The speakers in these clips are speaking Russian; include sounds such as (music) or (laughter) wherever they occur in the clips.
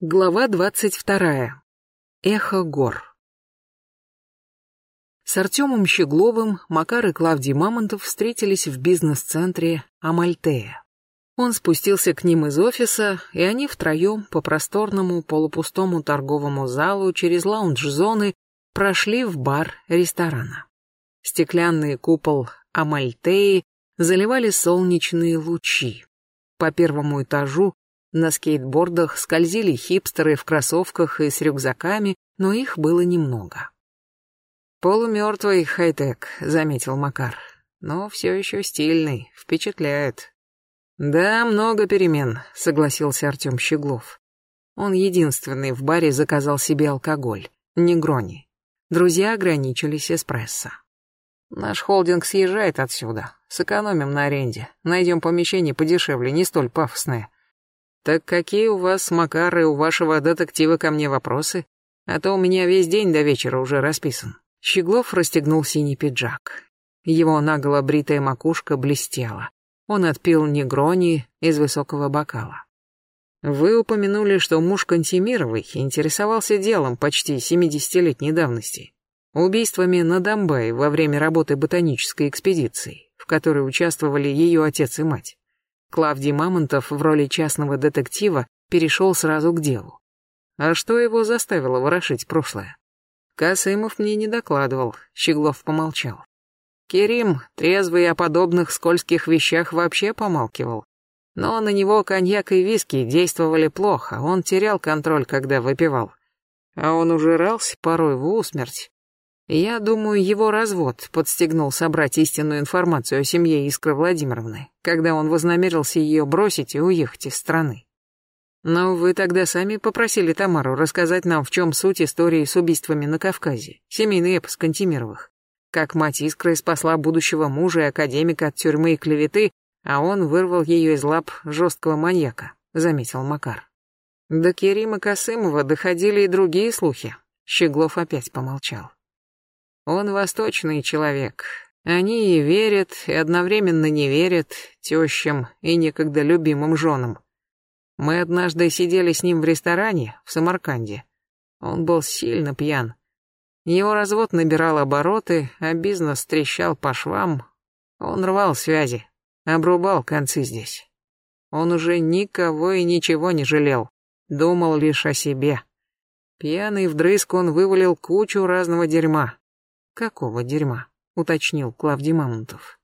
Глава двадцать вторая. Эхо гор. С Артемом Щегловым Макар и Клавдий Мамонтов встретились в бизнес-центре Амальтея. Он спустился к ним из офиса, и они втроем по просторному полупустому торговому залу через лаунж-зоны прошли в бар ресторана. Стеклянный купол Амальтеи заливали солнечные лучи. По первому этажу на скейтбордах скользили хипстеры в кроссовках и с рюкзаками, но их было немного. «Полумертвый хай-тек», — заметил Макар. «Но все еще стильный, впечатляет». «Да, много перемен», — согласился Артем Щеглов. Он единственный в баре заказал себе алкоголь, негрони. Друзья ограничились эспрессо. «Наш холдинг съезжает отсюда. Сэкономим на аренде. Найдем помещение подешевле, не столь пафосное. «Так какие у вас, Макар, и у вашего детектива ко мне вопросы? А то у меня весь день до вечера уже расписан». Щеглов расстегнул синий пиджак. Его наголо бритая макушка блестела. Он отпил негрони из высокого бокала. «Вы упомянули, что муж Кантемировой интересовался делом почти семидесятилетней давности. Убийствами на Домбае во время работы ботанической экспедиции, в которой участвовали ее отец и мать. Клавдий Мамонтов в роли частного детектива перешел сразу к делу. А что его заставило ворошить прошлое? Касымов мне не докладывал, Щеглов помолчал. Керим, трезвый о подобных скользких вещах, вообще помалкивал. Но на него коньяк и виски действовали плохо, он терял контроль, когда выпивал. А он ужирался порой в усмерть. Я думаю, его развод подстегнул собрать истинную информацию о семье Искры Владимировны, когда он вознамерился ее бросить и уехать из страны. Но вы тогда сами попросили Тамару рассказать нам, в чем суть истории с убийствами на Кавказе, семейный эпос Кантемировых. Как мать Искры спасла будущего мужа и академика от тюрьмы и клеветы, а он вырвал ее из лап жесткого маньяка, заметил Макар. До Керима Касымова доходили и другие слухи. Щеглов опять помолчал. Он восточный человек. Они и верят, и одновременно не верят тещам и некогда любимым женам. Мы однажды сидели с ним в ресторане в Самарканде. Он был сильно пьян. Его развод набирал обороты, а бизнес трещал по швам. Он рвал связи, обрубал концы здесь. Он уже никого и ничего не жалел, думал лишь о себе. Пьяный вдрызг он вывалил кучу разного дерьма, «Какого дерьма?» — уточнил Клавдий Мамонтов.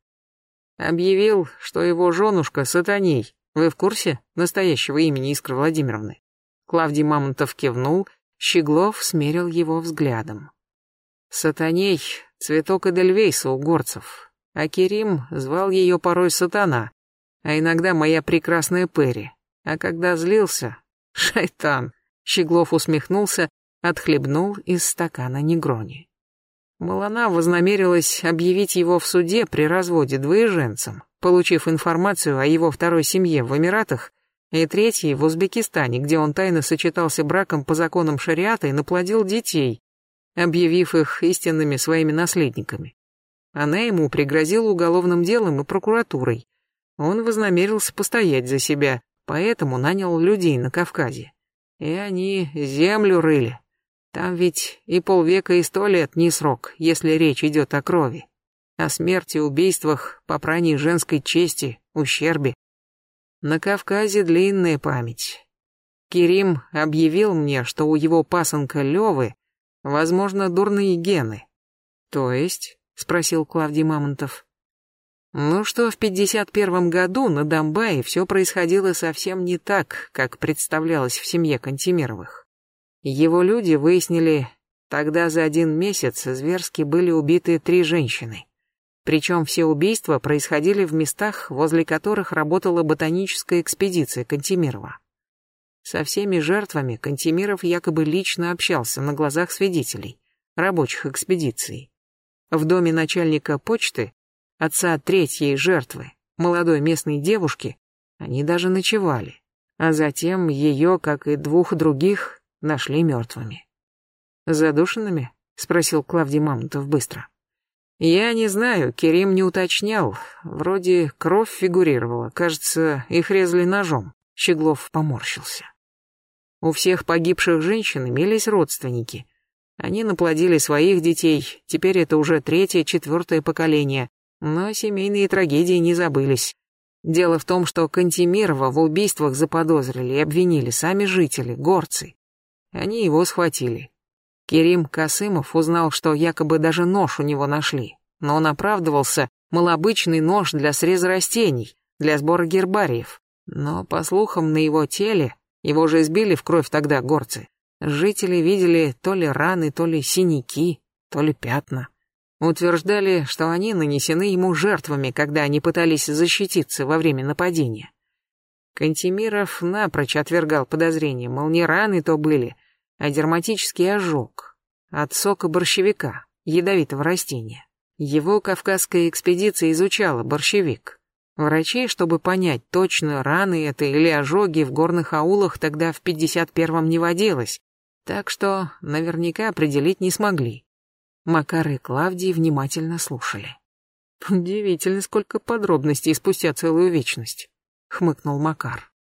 «Объявил, что его женушка сатаней. Вы в курсе настоящего имени Искры Владимировны?» Клавдий Мамонтов кивнул, Щеглов смерил его взглядом. «Сатаней — цветок Эдельвейса у горцев, а Керим звал ее порой сатана, а иногда моя прекрасная Перри. А когда злился — шайтан!» Щеглов усмехнулся, отхлебнул из стакана негрони. Малана вознамерилась объявить его в суде при разводе двоеженцем, получив информацию о его второй семье в Эмиратах и третьей в Узбекистане, где он тайно сочетался браком по законам шариата и наплодил детей, объявив их истинными своими наследниками. Она ему пригрозила уголовным делом и прокуратурой. Он вознамерился постоять за себя, поэтому нанял людей на Кавказе. И они землю рыли, там ведь и полвека, и сто лет не срок, если речь идет о крови. О смерти, убийствах, попрании женской чести, ущербе. На Кавказе длинная память. Кирим объявил мне, что у его пасынка Левы, возможно, дурные гены. То есть, спросил Клавдий Мамонтов. Ну что, в 51 году на Донбайе все происходило совсем не так, как представлялось в семье Кантемировых. Его люди выяснили, тогда за один месяц зверски были убиты три женщины. Причем все убийства происходили в местах, возле которых работала ботаническая экспедиция Кантемирова. Со всеми жертвами Кантемиров якобы лично общался на глазах свидетелей, рабочих экспедиции. В доме начальника почты, отца третьей жертвы, молодой местной девушки, они даже ночевали. А затем ее, как и двух других, нашли мертвыми. «Задушенными?» — спросил Клавдий Мамонтов быстро. «Я не знаю, Керим не уточнял. Вроде кровь фигурировала. Кажется, их резали ножом». Щеглов поморщился. У всех погибших женщин имелись родственники. Они наплодили своих детей, теперь это уже третье, четвертое поколение. Но семейные трагедии не забылись. Дело в том, что Кантемирова в убийствах заподозрили и обвинили сами жители, горцы. Они его схватили. Керим Касымов узнал, что якобы даже нож у него нашли, но он оправдывался, мол, обычный нож для среза растений, для сбора гербариев. Но, по слухам, на его теле, его же избили в кровь тогда горцы, жители видели то ли раны, то ли синяки, то ли пятна. Утверждали, что они нанесены ему жертвами, когда они пытались защититься во время нападения. Кантемиров напрочь отвергал подозрения, мол, не раны то были, а дерматический ожог от сока борщевика, ядовитого растения. Его кавказская экспедиция изучала борщевик. Врачей, чтобы понять, точно раны это или ожоги в горных аулах тогда в 51-м не водилось, так что наверняка определить не смогли. Макар и Клавдий внимательно слушали. «Удивительно, сколько подробностей спустя целую вечность», — хмыкнул Макар.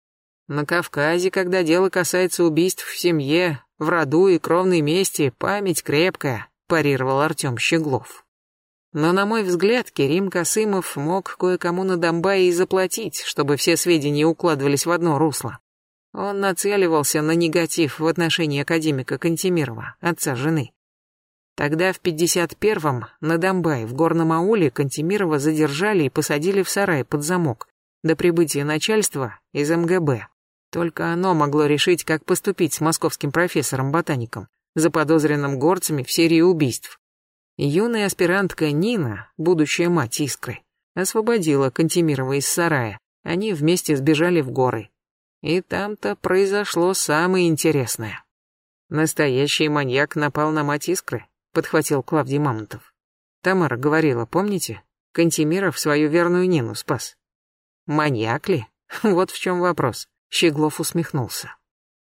«На Кавказе, когда дело касается убийств в семье, в роду и кровной мести, память крепкая», — парировал Артем Щеглов. Но, на мой взгляд, Керим Касымов мог кое-кому на Донбайе и заплатить, чтобы все сведения укладывались в одно русло. Он нацеливался на негатив в отношении академика Кантемирова, отца жены. Тогда в 51-м на Донбай в горном ауле Кантемирова задержали и посадили в сарай под замок до прибытия начальства из МГБ. Только оно могло решить, как поступить с московским профессором-ботаником, заподозренным горцами в серии убийств. Юная аспирантка Нина, будущая мать Искры, освободила Кантемирова из сарая. Они вместе сбежали в горы. И там-то произошло самое интересное. Настоящий маньяк напал на мать Искры, подхватил Клавдий Мамонтов. Тамара говорила, помните? Кантемиров свою верную Нину спас. Маньяк ли? (laughs) Вот в чем вопрос. Щеглов усмехнулся.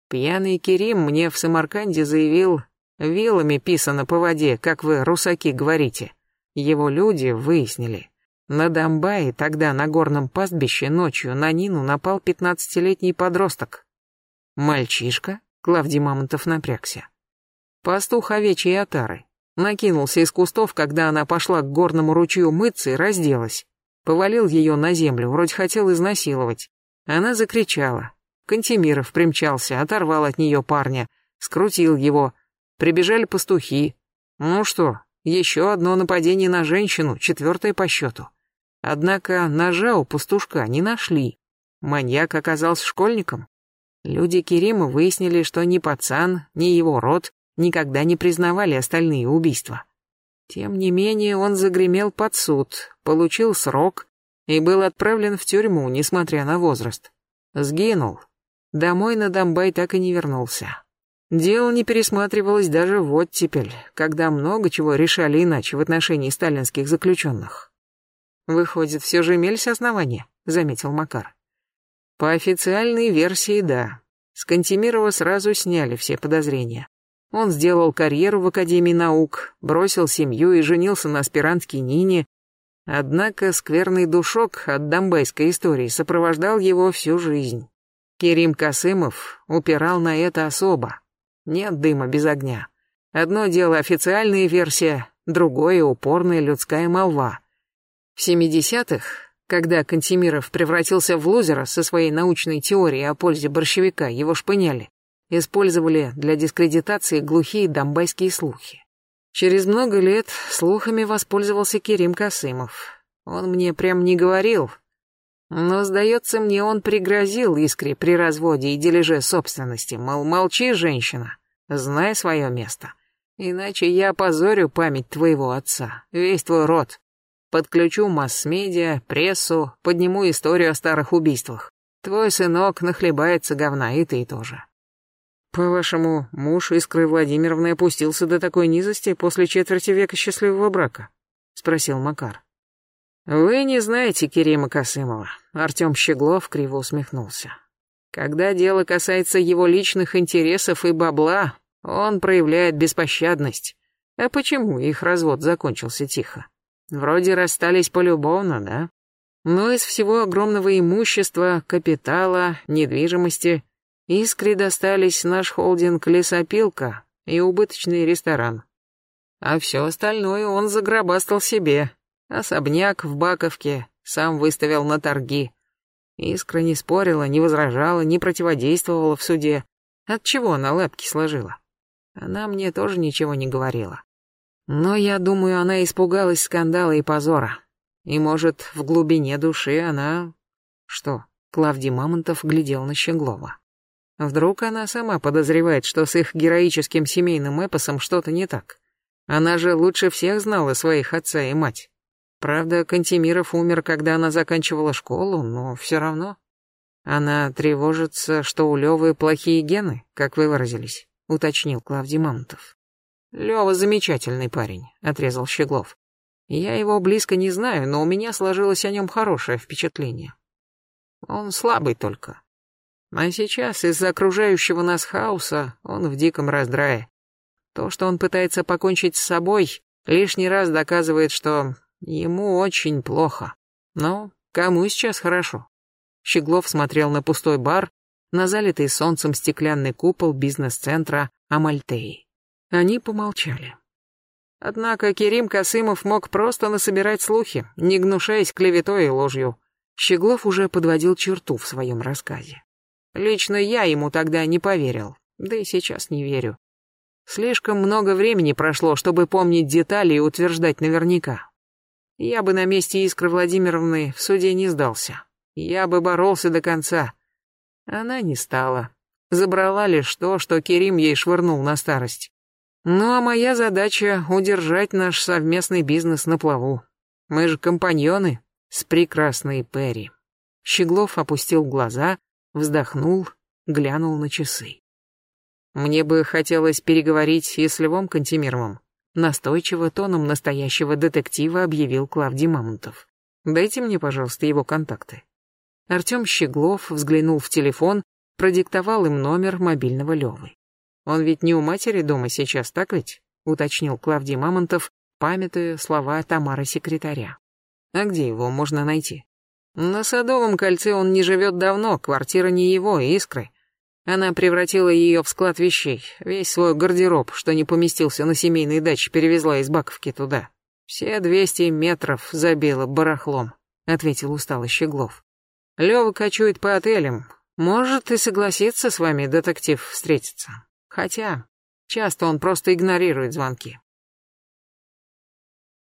Пьяный Керим мне в Самарканде заявил, вилами писано по воде, как вы, русаки, говорите. Его люди выяснили. На Донбайе тогда на горном пастбище ночью на Нину напал пятнадцатилетний подросток. Мальчишка? Клавдий Мамонтов напрягся. Пастух овечьей отары. Накинулся из кустов, когда она пошла к горному ручью мыться и разделась. Повалил ее на землю, вроде хотел изнасиловать. Она закричала. Кантемиров примчался, оторвал от нее парня, скрутил его. Прибежали пастухи. Ну что, еще одно нападение на женщину, четвертое по счету. Однако ножа у пастушка не нашли. Маньяк оказался школьником. Люди Керима выяснили, что ни пацан, ни его род никогда не признавали остальные убийства. Тем не менее, он загремел под суд, получил срок и был отправлен в тюрьму, несмотря на возраст. Сгинул. Домой на Донбай так и не вернулся. Дело не пересматривалось даже в оттепель, когда много чего решали иначе в отношении сталинских заключенных. «Выходит, все же имелись основания», — заметил Макар. «По официальной версии, да. С Кантемирова сразу сняли все подозрения. Он сделал карьеру в Академии наук, бросил семью и женился на аспирантке Нине. Однако скверный душок от донбайской истории сопровождал его всю жизнь. Керим Касымов упирал на это особо. Нет дыма без огня. Одно дело официальная версия, другое упорная людская молва. В 70-х, когда Кантемиров превратился в лузера со своей научной теорией о пользе борщевика, его шпыняли использовали для дискредитации глухие донбайские слухи. Через много лет слухами воспользовался Керим Касымов. Он мне прям не говорил, но, сдается мне, он пригрозил Искре при разводе и дележе собственности, мол, молчи, женщина, знай свое место, иначе я опозорю память твоего отца, весь твой род. Подключу масс-медиа, прессу, подниму историю о старых убийствах. Твой сынок нахлебается говна, и ты тоже. «По-вашему, муж Искры Владимировны опустился до такой низости после четверти века счастливого брака?» — спросил Макар. «Вы не знаете Керима Касымова», — Артем Щеглов криво усмехнулся. «Когда дело касается его личных интересов и бабла, он проявляет беспощадность. А почему их развод закончился тихо? Вроде расстались полюбовно, да? Но из всего огромного имущества, капитала, недвижимости Искре достались наш холдинг «Лесопилка» и убыточный ресторан. А все остальное он загробастал себе. Особняк в Баковке сам выставил на торги. Искра не спорила, не возражала, не противодействовала в суде. Отчего она лапки сложила? Она мне тоже ничего не говорила. Но я думаю, она испугалась скандала и позора. И, может, в глубине души она... Что? Клавдий Мамонтов глядел на Щеглова. Вдруг она сама подозревает, что с их героическим семейным эпосом что-то не так. Она же лучше всех знала своих отца и мать. Правда, Кантемиров умер, когда она заканчивала школу, но все равно. Она тревожится, что у Левы плохие гены, как вы выразились, уточнил Клавдий Мамонтов. Лева замечательный парень, отрезал Щеглов. Я его близко не знаю, но у меня сложилось о нем хорошее впечатление. Он слабый только. А сейчас из-за окружающего нас хаоса он в диком раздрае. То, что он пытается покончить с собой, лишний раз доказывает, что ему очень плохо. Но кому сейчас хорошо? Щеглов смотрел на пустой бар, на залитый солнцем стеклянный купол бизнес-центра Амальтеи. Они помолчали. Однако Керим Касымов мог просто насобирать слухи, не гнушаясь клеветой и ложью. Щеглов уже подводил черту в своем рассказе. Лично я ему тогда не поверил, да и сейчас не верю. Слишком много времени прошло, чтобы помнить детали и утверждать наверняка. Я бы на месте Искры Владимировны в суде не сдался. Я бы боролся до конца. Она не стала. Забрала лишь то, что Керим ей швырнул на старость. Ну а моя задача — удержать наш совместный бизнес на плаву. Мы же компаньоны с прекрасной Перри. Щеглов опустил глаза, вздохнул, глянул на часы. Мне бы хотелось переговорить и с Львом Кантемировым. Настойчиво тоном настоящего детектива объявил Клавдий Мамонтов. Дайте мне, пожалуйста, его контакты. Артем Щеглов взглянул в телефон, продиктовал им номер мобильного Левы. Он ведь не у матери дома сейчас, так ведь? Уточнил Клавдий Мамонтов, памятуя слова Тамары-секретаря. А где его можно найти? На Садовом кольце он не живет давно, квартира не его, искры. Она превратила ее в склад вещей. Весь свой гардероб, что не поместился на семейной даче, перевезла из Баковки туда. Все двести метров забила барахлом, ответил устало Щеглов. Лёва кочует по отелям. Может и согласится с вами, детектив, встретиться. Хотя, часто он просто игнорирует звонки.